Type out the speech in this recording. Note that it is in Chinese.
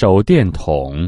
手电筒。